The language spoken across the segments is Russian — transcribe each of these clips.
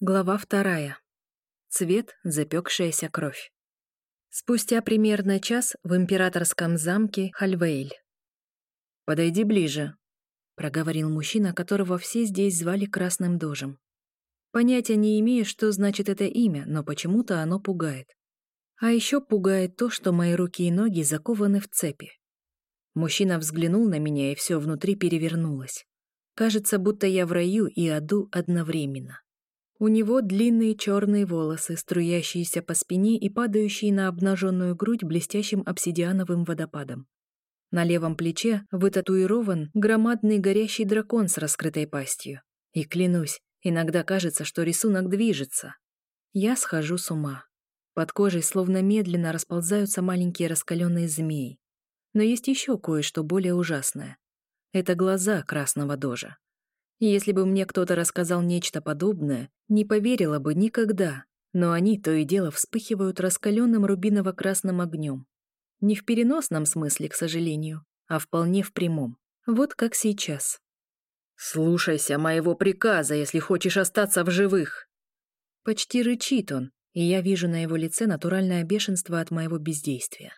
Глава вторая. Цвет запекшаяся кровь. Спустя примерно час в императорском замке Хальвейль. «Подойди ближе», — проговорил мужчина, которого все здесь звали Красным Дожем. Понятия не имею, что значит это имя, но почему-то оно пугает. А еще пугает то, что мои руки и ноги закованы в цепи. Мужчина взглянул на меня, и все внутри перевернулось. Кажется, будто я в раю и аду одновременно. У него длинные черные волосы, струящиеся по спине и падающие на обнаженную грудь блестящим обсидиановым водопадом. На левом плече вытатуирован громадный горящий дракон с раскрытой пастью. И клянусь, иногда кажется, что рисунок движется. Я схожу с ума. Под кожей словно медленно расползаются маленькие раскаленные змеи. Но есть еще кое-что более ужасное. Это глаза красного дожа. Если бы мне кто-то рассказал нечто подобное, не поверила бы никогда, но они то и дело вспыхивают раскаленным рубиново-красным огнем. Не в переносном смысле, к сожалению, а вполне в прямом. Вот как сейчас. «Слушайся моего приказа, если хочешь остаться в живых!» Почти рычит он, и я вижу на его лице натуральное бешенство от моего бездействия.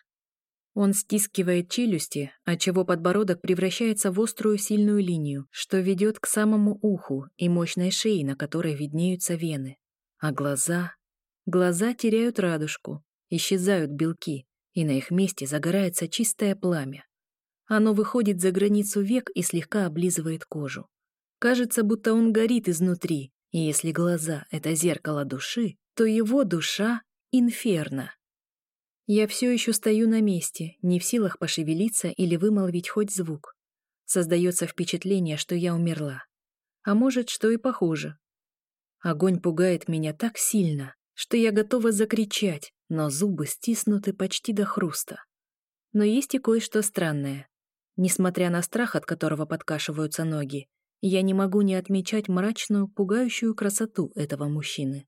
Он стискивает челюсти, отчего подбородок превращается в острую сильную линию, что ведет к самому уху и мощной шее, на которой виднеются вены. А глаза... Глаза теряют радужку, исчезают белки, и на их месте загорается чистое пламя. Оно выходит за границу век и слегка облизывает кожу. Кажется, будто он горит изнутри, и если глаза — это зеркало души, то его душа — инферно. Я все еще стою на месте, не в силах пошевелиться или вымолвить хоть звук. Создается впечатление, что я умерла. А может, что и похуже. Огонь пугает меня так сильно, что я готова закричать, но зубы стиснуты почти до хруста. Но есть и кое-что странное. Несмотря на страх, от которого подкашиваются ноги, я не могу не отмечать мрачную, пугающую красоту этого мужчины.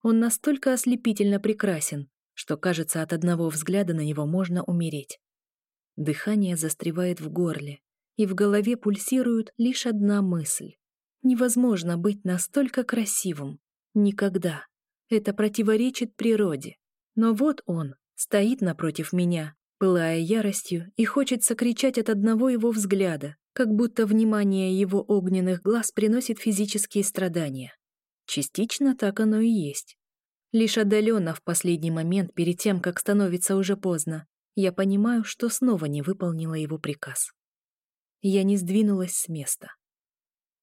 Он настолько ослепительно прекрасен, что, кажется, от одного взгляда на него можно умереть. Дыхание застревает в горле, и в голове пульсирует лишь одна мысль. Невозможно быть настолько красивым. Никогда. Это противоречит природе. Но вот он, стоит напротив меня, пылая яростью, и хочется кричать от одного его взгляда, как будто внимание его огненных глаз приносит физические страдания. Частично так оно и есть. Лишь отдаленно в последний момент, перед тем, как становится уже поздно, я понимаю, что снова не выполнила его приказ. Я не сдвинулась с места.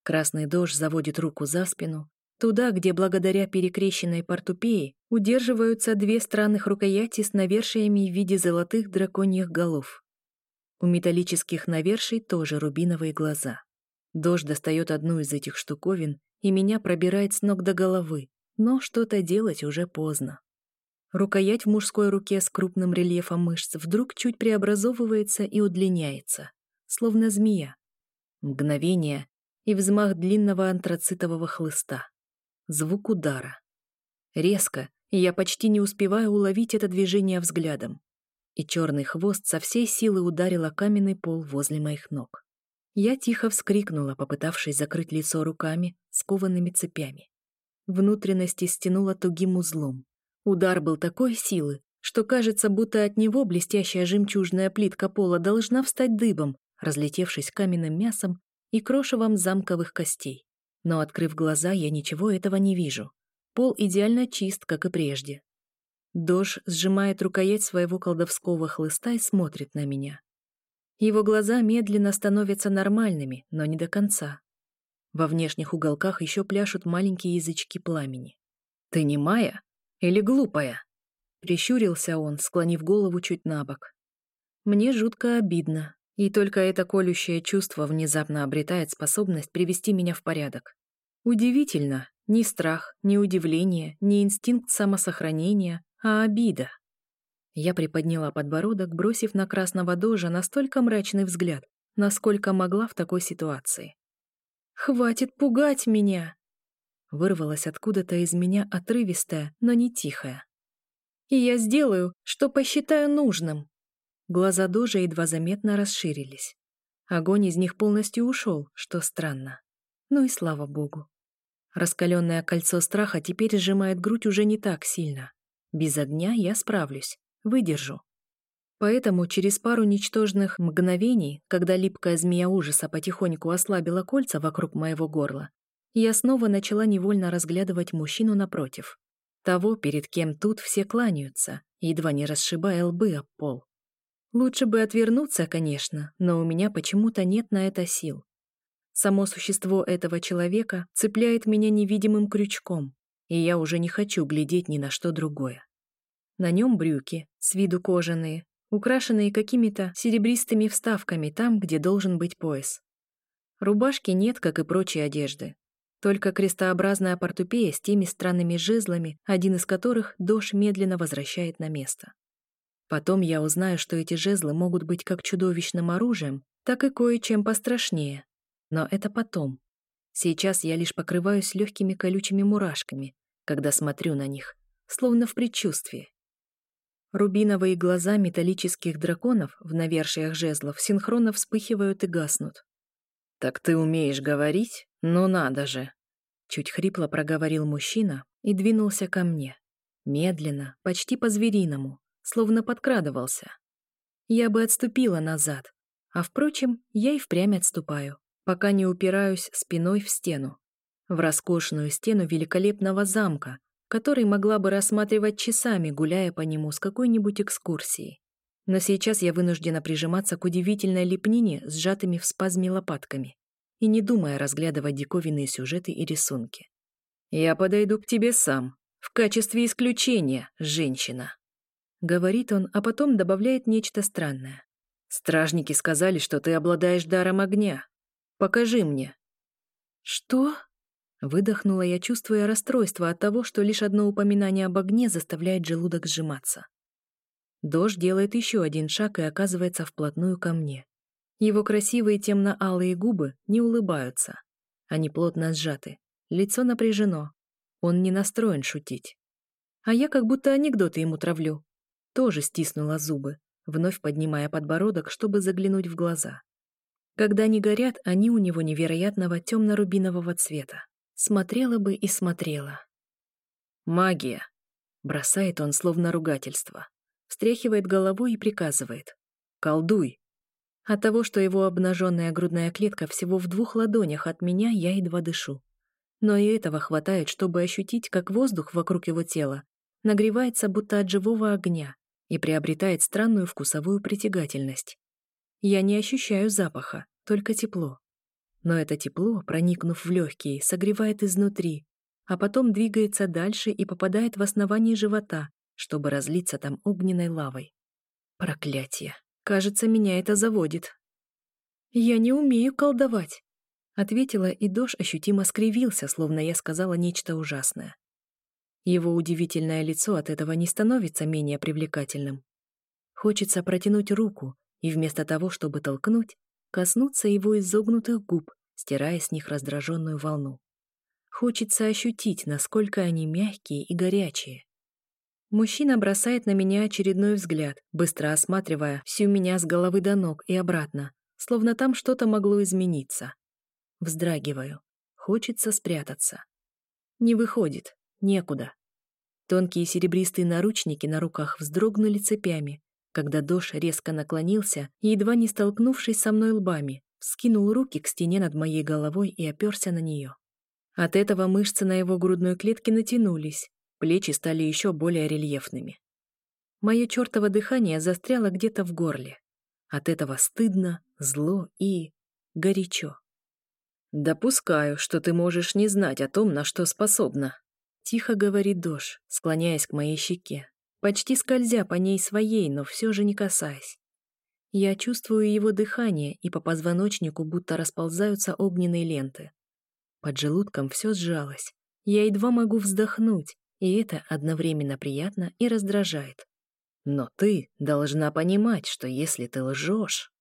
Красный дождь заводит руку за спину, туда, где благодаря перекрещенной портупеи удерживаются две странных рукояти с навершиями в виде золотых драконьих голов. У металлических наверший тоже рубиновые глаза. Дождь достает одну из этих штуковин, и меня пробирает с ног до головы, но что-то делать уже поздно. Рукоять в мужской руке с крупным рельефом мышц вдруг чуть преобразовывается и удлиняется, словно змея. Мгновение и взмах длинного антрацитового хлыста. Звук удара. Резко, и я почти не успеваю уловить это движение взглядом. И черный хвост со всей силы ударил о каменный пол возле моих ног. Я тихо вскрикнула, попытавшись закрыть лицо руками, скованными цепями. Внутренности стянуло тугим узлом. Удар был такой силы, что кажется, будто от него блестящая жемчужная плитка пола должна встать дыбом, разлетевшись каменным мясом и крошевом замковых костей. Но, открыв глаза, я ничего этого не вижу. Пол идеально чист, как и прежде. Дож сжимает рукоять своего колдовского хлыста и смотрит на меня. Его глаза медленно становятся нормальными, но не до конца. Во внешних уголках еще пляшут маленькие язычки пламени. «Ты не Майя? Или глупая?» Прищурился он, склонив голову чуть на бок. Мне жутко обидно, и только это колющее чувство внезапно обретает способность привести меня в порядок. Удивительно, ни страх, ни удивление, ни инстинкт самосохранения, а обида. Я приподняла подбородок, бросив на красного дожа настолько мрачный взгляд, насколько могла в такой ситуации. Хватит пугать меня!» Вырвалась откуда-то из меня отрывистая, но не тихая. «И я сделаю, что посчитаю нужным!» Глаза Дожа едва заметно расширились. Огонь из них полностью ушел, что странно. Ну и слава богу. Раскаленное кольцо страха теперь сжимает грудь уже не так сильно. Без огня я справлюсь, выдержу. Поэтому через пару ничтожных мгновений, когда липкая змея ужаса потихоньку ослабила кольца вокруг моего горла, я снова начала невольно разглядывать мужчину напротив. Того, перед кем тут все кланяются, едва не расшибая лбы об пол. Лучше бы отвернуться, конечно, но у меня почему-то нет на это сил. Само существо этого человека цепляет меня невидимым крючком, и я уже не хочу глядеть ни на что другое. На нем брюки, с виду кожаные, украшенные какими-то серебристыми вставками там, где должен быть пояс. Рубашки нет, как и прочей одежды. Только крестообразная портупея с теми странными жезлами, один из которых Дош медленно возвращает на место. Потом я узнаю, что эти жезлы могут быть как чудовищным оружием, так и кое-чем пострашнее. Но это потом. Сейчас я лишь покрываюсь легкими колючими мурашками, когда смотрю на них, словно в предчувствии. Рубиновые глаза металлических драконов в навершиях жезлов синхронно вспыхивают и гаснут. «Так ты умеешь говорить? Ну надо же!» Чуть хрипло проговорил мужчина и двинулся ко мне. Медленно, почти по-звериному, словно подкрадывался. Я бы отступила назад, а, впрочем, я и впрямь отступаю, пока не упираюсь спиной в стену. В роскошную стену великолепного замка, который могла бы рассматривать часами, гуляя по нему с какой-нибудь экскурсией. Но сейчас я вынуждена прижиматься к удивительной лепнине сжатыми в спазме лопатками и не думая разглядывать диковинные сюжеты и рисунки. «Я подойду к тебе сам, в качестве исключения, женщина», — говорит он, а потом добавляет нечто странное. «Стражники сказали, что ты обладаешь даром огня. Покажи мне». «Что?» Выдохнула я, чувствуя расстройство от того, что лишь одно упоминание об огне заставляет желудок сжиматься. Дождь делает еще один шаг и оказывается вплотную ко мне. Его красивые темно-алые губы не улыбаются. Они плотно сжаты. Лицо напряжено. Он не настроен шутить. А я как будто анекдоты ему травлю. Тоже стиснула зубы, вновь поднимая подбородок, чтобы заглянуть в глаза. Когда они горят, они у него невероятного темно-рубинового цвета. Смотрела бы и смотрела. «Магия!» — бросает он словно ругательство. Встряхивает головой и приказывает. «Колдуй!» От того, что его обнаженная грудная клетка всего в двух ладонях от меня, я едва дышу. Но и этого хватает, чтобы ощутить, как воздух вокруг его тела нагревается будто от живого огня и приобретает странную вкусовую притягательность. Я не ощущаю запаха, только тепло. Но это тепло, проникнув в легкие, согревает изнутри, а потом двигается дальше и попадает в основание живота, чтобы разлиться там огненной лавой. Проклятие. Кажется, меня это заводит. «Я не умею колдовать», — ответила, и Дош ощутимо скривился, словно я сказала нечто ужасное. Его удивительное лицо от этого не становится менее привлекательным. Хочется протянуть руку, и вместо того, чтобы толкнуть, коснуться его изогнутых губ, стирая с них раздраженную волну. Хочется ощутить, насколько они мягкие и горячие. Мужчина бросает на меня очередной взгляд, быстро осматривая всю меня с головы до ног и обратно, словно там что-то могло измениться. Вздрагиваю. Хочется спрятаться. Не выходит. Некуда. Тонкие серебристые наручники на руках вздрогнули цепями, когда Дош резко наклонился едва не столкнувшись со мной лбами, скинул руки к стене над моей головой и оперся на нее. От этого мышцы на его грудной клетке натянулись, плечи стали еще более рельефными. Мое чертово дыхание застряло где-то в горле. От этого стыдно, зло и... горячо. «Допускаю, что ты можешь не знать о том, на что способна», — тихо говорит Дош, склоняясь к моей щеке почти скользя по ней своей, но все же не касаясь. Я чувствую его дыхание, и по позвоночнику будто расползаются огненные ленты. Под желудком все сжалось. Я едва могу вздохнуть, и это одновременно приятно и раздражает. Но ты должна понимать, что если ты лжешь...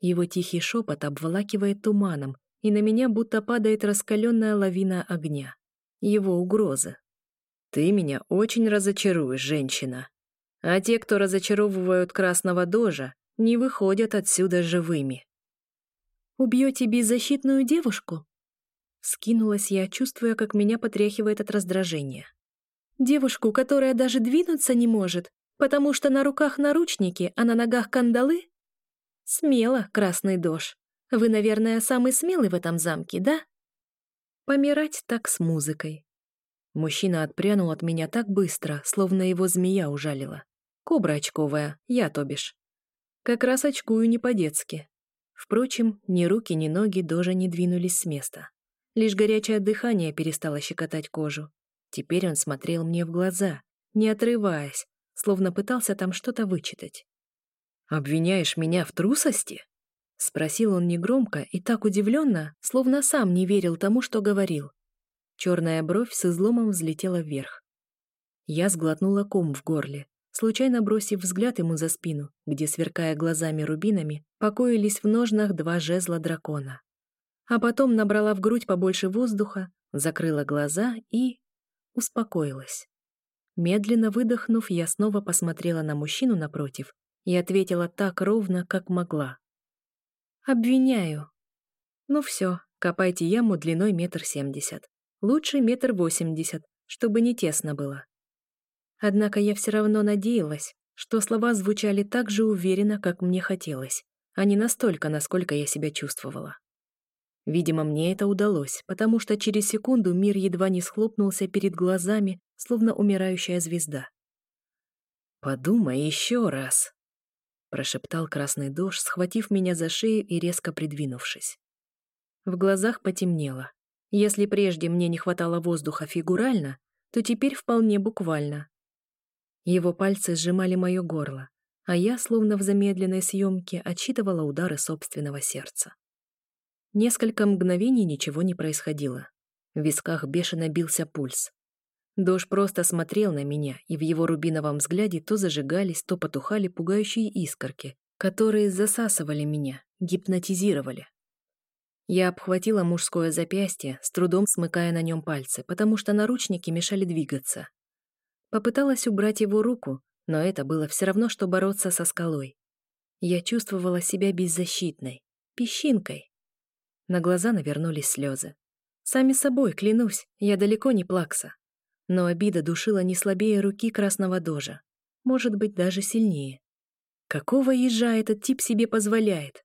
Его тихий шепот обволакивает туманом, и на меня будто падает раскаленная лавина огня. Его угроза. Ты меня очень разочаруешь, женщина. А те, кто разочаровывают красного дожа, не выходят отсюда живыми. Убьете беззащитную девушку? Скинулась я, чувствуя, как меня потряхивает от раздражения. Девушку, которая даже двинуться не может, потому что на руках наручники, а на ногах кандалы? Смело, красный дождь. Вы, наверное, самый смелый в этом замке, да? Помирать так с музыкой. Мужчина отпрянул от меня так быстро, словно его змея ужалила. Кобра очковая, я то бишь. Как раз очкую не по-детски. Впрочем, ни руки, ни ноги даже не двинулись с места. Лишь горячее дыхание перестало щекотать кожу. Теперь он смотрел мне в глаза, не отрываясь, словно пытался там что-то вычитать. «Обвиняешь меня в трусости?» — спросил он негромко и так удивленно, словно сам не верил тому, что говорил. Черная бровь с изломом взлетела вверх. Я сглотнула ком в горле, случайно бросив взгляд ему за спину, где, сверкая глазами рубинами, покоились в ножнах два жезла дракона. А потом набрала в грудь побольше воздуха, закрыла глаза и... успокоилась. Медленно выдохнув, я снова посмотрела на мужчину напротив и ответила так ровно, как могла. «Обвиняю». «Ну все, копайте яму длиной метр семьдесят. Лучше метр восемьдесят, чтобы не тесно было». Однако я все равно надеялась, что слова звучали так же уверенно, как мне хотелось, а не настолько, насколько я себя чувствовала. Видимо, мне это удалось, потому что через секунду мир едва не схлопнулся перед глазами, словно умирающая звезда. «Подумай еще раз», — прошептал красный дождь, схватив меня за шею и резко придвинувшись. В глазах потемнело. Если прежде мне не хватало воздуха фигурально, то теперь вполне буквально. Его пальцы сжимали мое горло, а я, словно в замедленной съемке, отсчитывала удары собственного сердца. Несколько мгновений ничего не происходило. В висках бешено бился пульс. Дож просто смотрел на меня, и в его рубиновом взгляде то зажигались, то потухали пугающие искорки, которые засасывали меня, гипнотизировали. Я обхватила мужское запястье, с трудом смыкая на нем пальцы, потому что наручники мешали двигаться. Попыталась убрать его руку, но это было все равно, что бороться со скалой. Я чувствовала себя беззащитной, песчинкой. На глаза навернулись слезы. Сами собой, клянусь, я далеко не плакса. Но обида душила не слабее руки красного дожа. Может быть, даже сильнее. Какого ежа этот тип себе позволяет?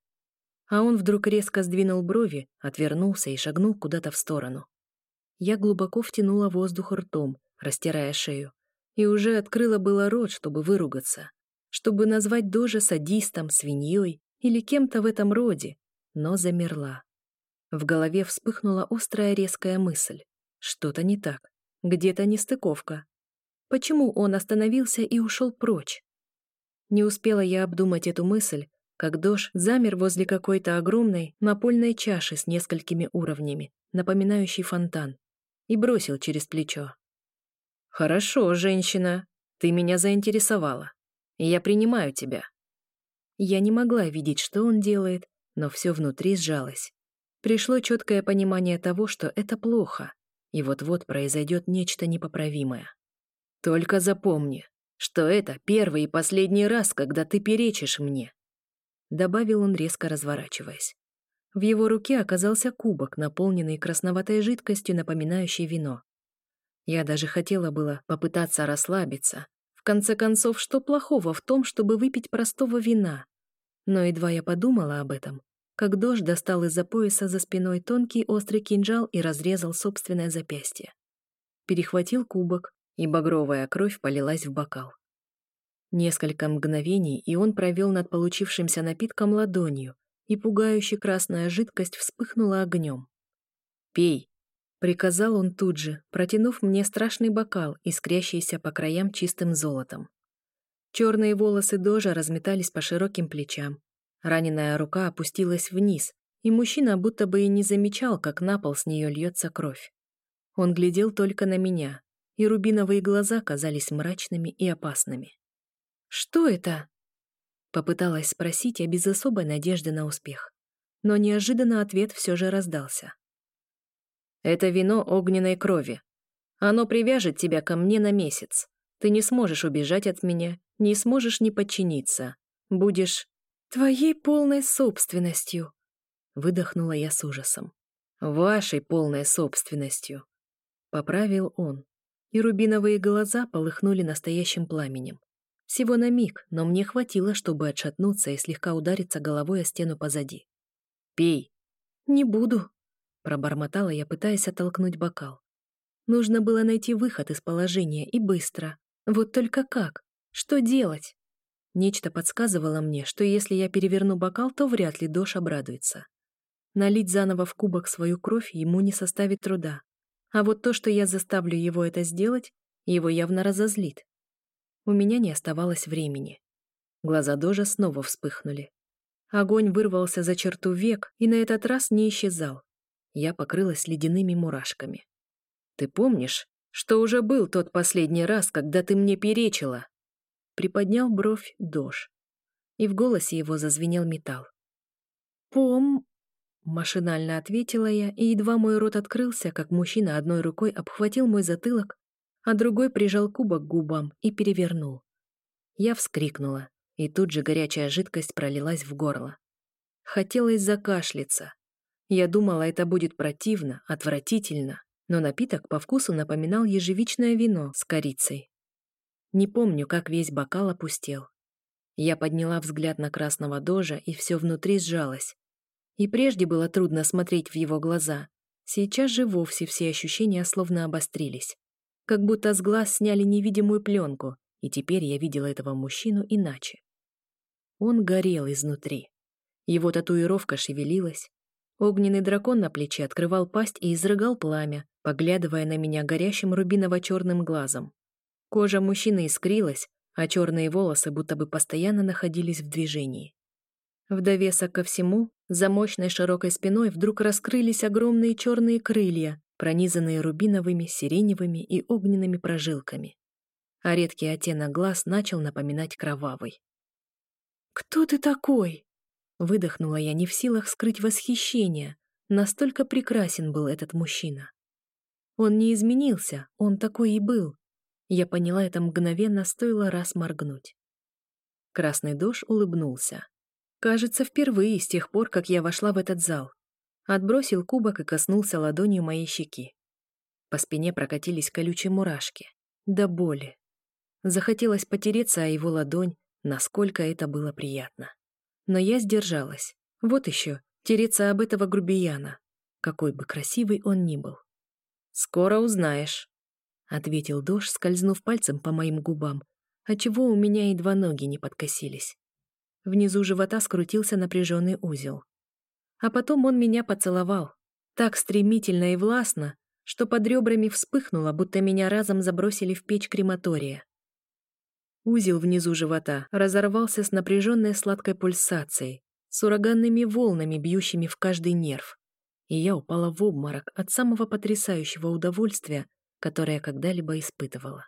А он вдруг резко сдвинул брови, отвернулся и шагнул куда-то в сторону. Я глубоко втянула воздух ртом, растирая шею, и уже открыла было рот, чтобы выругаться, чтобы назвать Дожа садистом, свиньей или кем-то в этом роде, но замерла. В голове вспыхнула острая резкая мысль. Что-то не так. Где-то нестыковка. Почему он остановился и ушел прочь? Не успела я обдумать эту мысль, как Дош замер возле какой-то огромной напольной чаши с несколькими уровнями, напоминающей фонтан, и бросил через плечо. «Хорошо, женщина, ты меня заинтересовала. Я принимаю тебя». Я не могла видеть, что он делает, но все внутри сжалось. Пришло четкое понимание того, что это плохо, и вот-вот произойдет нечто непоправимое. Только запомни, что это первый и последний раз, когда ты перечишь мне. Добавил он, резко разворачиваясь. В его руке оказался кубок, наполненный красноватой жидкостью, напоминающей вино. Я даже хотела было попытаться расслабиться. В конце концов, что плохого в том, чтобы выпить простого вина? Но едва я подумала об этом, как дождь достал из-за пояса за спиной тонкий острый кинжал и разрезал собственное запястье. Перехватил кубок, и багровая кровь полилась в бокал. Несколько мгновений, и он провел над получившимся напитком ладонью, и пугающая красная жидкость вспыхнула огнем. «Пей!» — приказал он тут же, протянув мне страшный бокал, искрящийся по краям чистым золотом. Черные волосы Дожа разметались по широким плечам, Раненая рука опустилась вниз, и мужчина будто бы и не замечал, как на пол с нее льется кровь. Он глядел только на меня, и рубиновые глаза казались мрачными и опасными. «Что это?» Попыталась спросить я без особой надежды на успех. Но неожиданно ответ все же раздался. «Это вино огненной крови. Оно привяжет тебя ко мне на месяц. Ты не сможешь убежать от меня, не сможешь не подчиниться. Будешь Твоей полной собственностью, выдохнула я с ужасом. Вашей полной собственностью. Поправил он. И рубиновые глаза полыхнули настоящим пламенем. Всего на миг, но мне хватило, чтобы отшатнуться и слегка удариться головой о стену позади. «Пей!» «Не буду», — пробормотала я, пытаясь оттолкнуть бокал. Нужно было найти выход из положения, и быстро. Вот только как? Что делать? Нечто подсказывало мне, что если я переверну бокал, то вряд ли Дош обрадуется. Налить заново в кубок свою кровь ему не составит труда. А вот то, что я заставлю его это сделать, его явно разозлит. У меня не оставалось времени. Глаза Дожа снова вспыхнули. Огонь вырвался за черту век и на этот раз не исчезал. Я покрылась ледяными мурашками. «Ты помнишь, что уже был тот последний раз, когда ты мне перечила?» Приподнял бровь Дож. И в голосе его зазвенел металл. «Пом...» Машинально ответила я, и едва мой рот открылся, как мужчина одной рукой обхватил мой затылок, а другой прижал кубок к губам и перевернул. Я вскрикнула, и тут же горячая жидкость пролилась в горло. Хотелось закашляться. Я думала, это будет противно, отвратительно, но напиток по вкусу напоминал ежевичное вино с корицей. Не помню, как весь бокал опустел. Я подняла взгляд на красного дожа, и все внутри сжалось. И прежде было трудно смотреть в его глаза. Сейчас же вовсе все ощущения словно обострились. Как будто с глаз сняли невидимую пленку, и теперь я видела этого мужчину иначе. Он горел изнутри. Его татуировка шевелилась, Огненный дракон на плече открывал пасть и изрыгал пламя, поглядывая на меня горящим рубиново-черным глазом. Кожа мужчины искрилась, а черные волосы будто бы постоянно находились в движении. В довесок ко всему, за мощной широкой спиной вдруг раскрылись огромные черные крылья, пронизанные рубиновыми, сиреневыми и огненными прожилками. А редкий оттенок глаз начал напоминать кровавый. «Кто ты такой?» Выдохнула я не в силах скрыть восхищение. Настолько прекрасен был этот мужчина. Он не изменился, он такой и был. Я поняла это мгновенно, стоило раз моргнуть. Красный дождь улыбнулся. Кажется, впервые с тех пор, как я вошла в этот зал. Отбросил кубок и коснулся ладонью моей щеки. По спине прокатились колючие мурашки. До боли. Захотелось потереться о его ладонь, насколько это было приятно. Но я сдержалась. Вот еще, тереться об этого грубияна, какой бы красивый он ни был. «Скоро узнаешь», — ответил Дош, скользнув пальцем по моим губам, отчего у меня едва ноги не подкосились. Внизу живота скрутился напряженный узел. А потом он меня поцеловал. Так стремительно и властно, что под ребрами вспыхнуло, будто меня разом забросили в печь крематория. Узел внизу живота разорвался с напряженной сладкой пульсацией, с ураганными волнами, бьющими в каждый нерв. И я упала в обморок от самого потрясающего удовольствия, которое когда-либо испытывала.